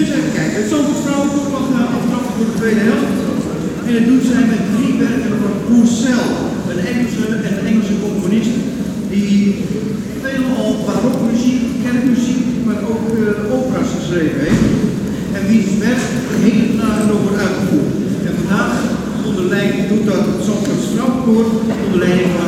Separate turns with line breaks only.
eens even kijken. Het Zandvoort Vrouwenkoor mag uh, eh, voor de tweede helft. En het doen zij met drie werken van Purcell, een Engelse, en Engelse componist die veelal barokmuziek, kerkmuziek, maar ook uh, opera's geschreven heeft. En wiens werk hele naar nog wordt uitgevoerd. En vandaag onder leiding doet dat het Zandvoort Vrouwenkoor onder leiding van